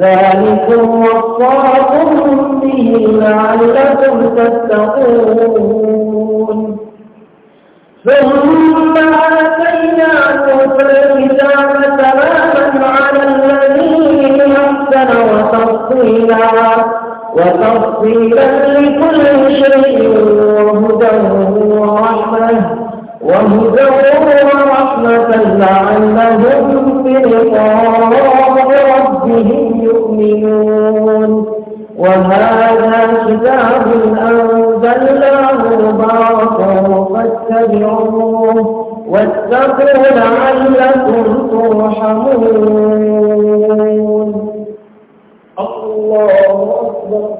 ذلكم وصاكم به لعلكم تتقون. ثم آتينا موسى الكتاب تماما على الذي أحسن وتفصيلا وتفصيلا لكل شيء وهدى ورحمة وهدى ورحمة لعلهم بلقاء ربهم يؤمنون. وهذا كتاب أنزلناه مبارك فاتبعوه واتقوا لعلكم ترحمون الله أكبر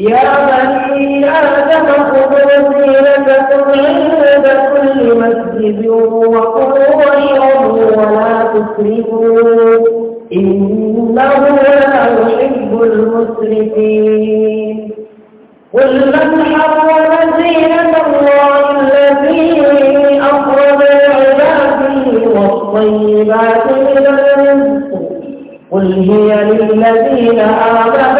يا بني آدم خذوا زينتكم عند كل مسجد وكلوا واشربوا ولا تسرفوا. إنه لا يحب المسرفين. قل من حرم زينة الله التي أخرج عباده والطيبات من الرزق. قل هي للذين آمنوا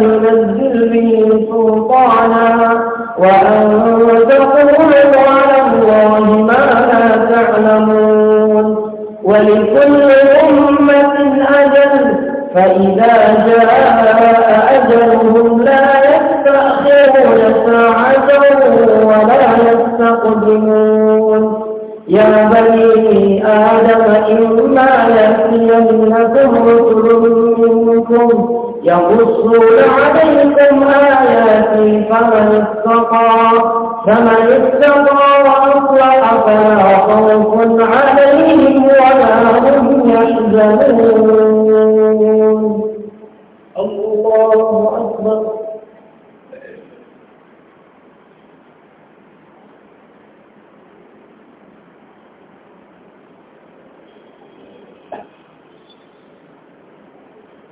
لم ينزل به سلطانا وأن تقولوا على الله ما لا تعلمون. ولكل أمة أجل فإذا جاء أجلهم لا يستأخرون ساعة ولا يستقدمون. يا بني آدم إما يأتينكم رسل منكم يقصون عليكم آياتي فمن اتقى فمن اتقى وأصلح فلا خوف عليهم ولا هم يحزنون الله أكبر.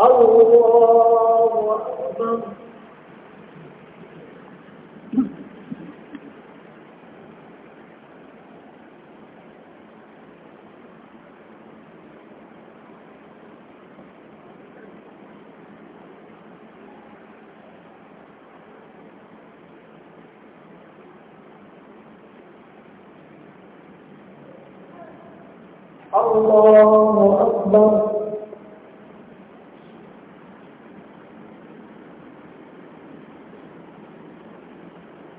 الله أكبر. الله أكبر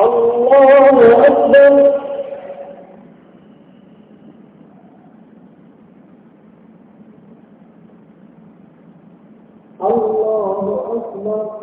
الله أكبر الله أكبر